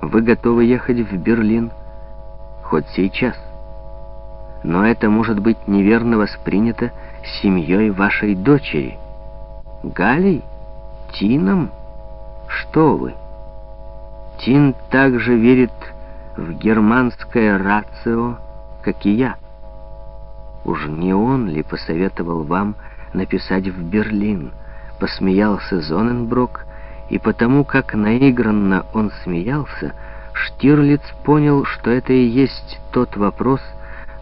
Вы готовы ехать в Берлин? Хоть сейчас. Но это может быть неверно воспринято семьей вашей дочери. Галей? Тином? Что вы? Тин также верит в германское рацио, как и я. Уж не он ли посоветовал вам написать в Берлин? Посмеялся Зоненброк, и потому как наигранно он смеялся, Штирлиц понял, что это и есть тот вопрос,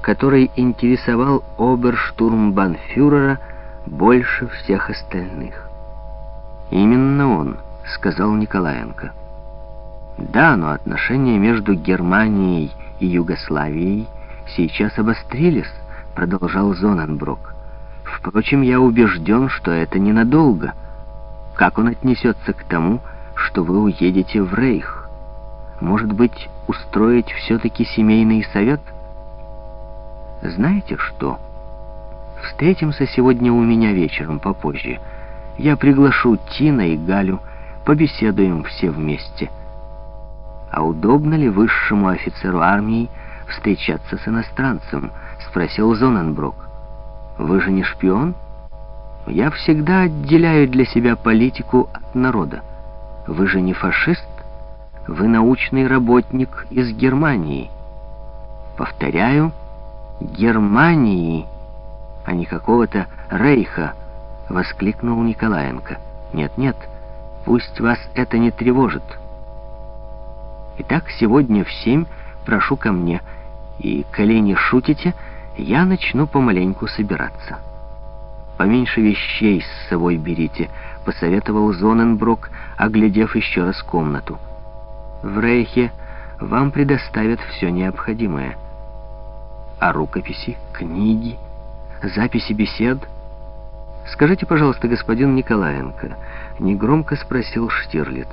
который интересовал оберштурмбанфюрера больше всех остальных. «Именно он», — сказал Николаенко. «Да, но отношения между Германией и Югославией сейчас обострились», — продолжал Зоненброк. «Впрочем, я убежден, что это ненадолго». Как он отнесется к тому, что вы уедете в Рейх? Может быть, устроить все-таки семейный совет? Знаете что? Встретимся сегодня у меня вечером попозже. Я приглашу Тина и Галю, побеседуем все вместе. А удобно ли высшему офицеру армии встречаться с иностранцем? Спросил Зоненброк. Вы же не шпион? — я всегда отделяю для себя политику от народа. Вы же не фашист, вы научный работник из Германии. Повторяю, Германии, а не какого-то Рейха, воскликнул Николаенко. Нет, нет, пусть вас это не тревожит. Итак, сегодня в семь прошу ко мне, и, коли не шутите, я начну помаленьку собираться. «Поменьше вещей с собой берите», — посоветовал Зоненброк, оглядев еще раз комнату. «В Рейхе вам предоставят все необходимое. А рукописи, книги, записи бесед...» «Скажите, пожалуйста, господин Николаенко», — негромко спросил Штирлиц,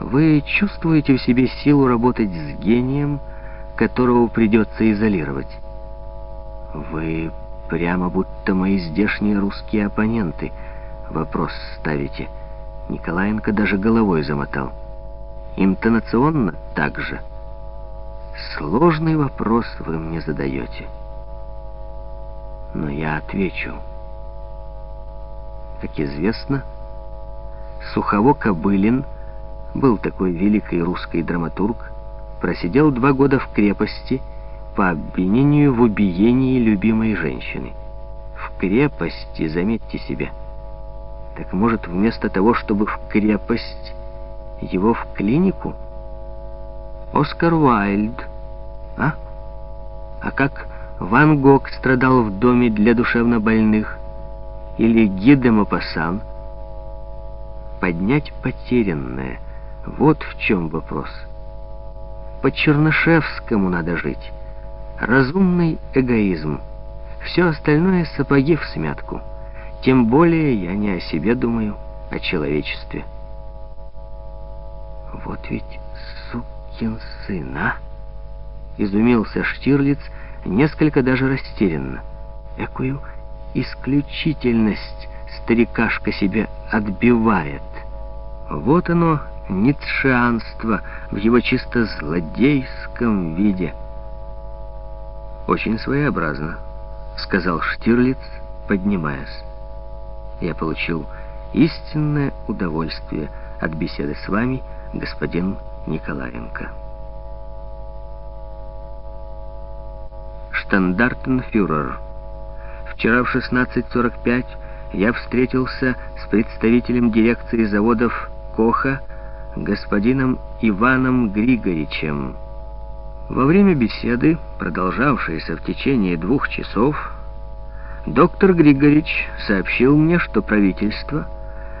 «вы чувствуете в себе силу работать с гением, которого придется изолировать?» «Вы Прямо будто мои здешние русские оппоненты. Вопрос ставите. Николаенко даже головой замотал. Интонационно так же. Сложный вопрос вы мне задаете. Но я отвечу. Как известно, Сухово-Кобылин был такой великий русский драматург, просидел два года в крепости по обвинению в убиении любимой женщины. В крепости, заметьте себе. Так может, вместо того, чтобы в крепость, его в клинику? Оскар Уайльд, а? А как Ван Гог страдал в доме для душевнобольных? Или Гиде Мапасан? Поднять потерянное. Вот в чем вопрос. По Чернышевскому надо жить разумный эгоизм. Все остальное сапоги в смятку. Тем более я не о себе думаю, о человечестве. Вот ведь сукин сын, а? Изумился Штирлиц, несколько даже растерянно. Экую исключительность старикашка себе отбивает. Вот оно, ницшеанство в его чисто злодейском виде — «Очень своеобразно», — сказал Штирлиц, поднимаясь. «Я получил истинное удовольствие от беседы с вами, господин Николаенко». Штандартенфюрер. Вчера в 16.45 я встретился с представителем дирекции заводов Коха, господином Иваном Григоричем. Во время беседы, продолжавшейся в течение двух часов, доктор Григорич сообщил мне, что правительство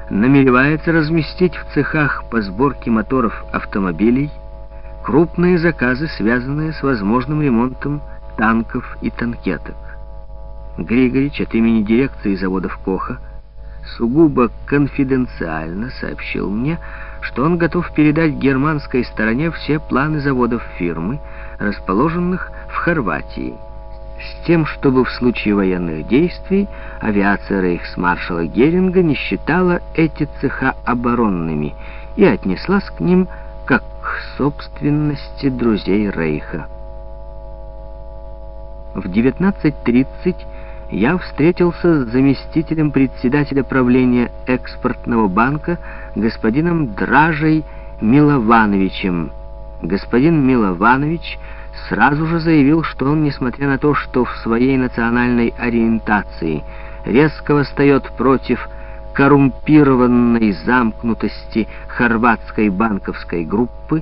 намеревается разместить в цехах по сборке моторов автомобилей крупные заказы, связанные с возможным ремонтом танков и танкеток. Григорич от имени дирекции заводов Коха сугубо конфиденциально сообщил мне, что он готов передать германской стороне все планы заводов фирмы, расположенных в Хорватии, с тем, чтобы в случае военных действий авиация рейхсмаршала Геринга не считала эти цеха оборонными и отнеслась к ним как к собственности друзей Рейха. В 19.30 я встретился с заместителем председателя правления экспортного банка господином Дражей Миловановичем. Господин Милованович сразу же заявил, что он, несмотря на то, что в своей национальной ориентации резко восстает против коррумпированной замкнутости хорватской банковской группы,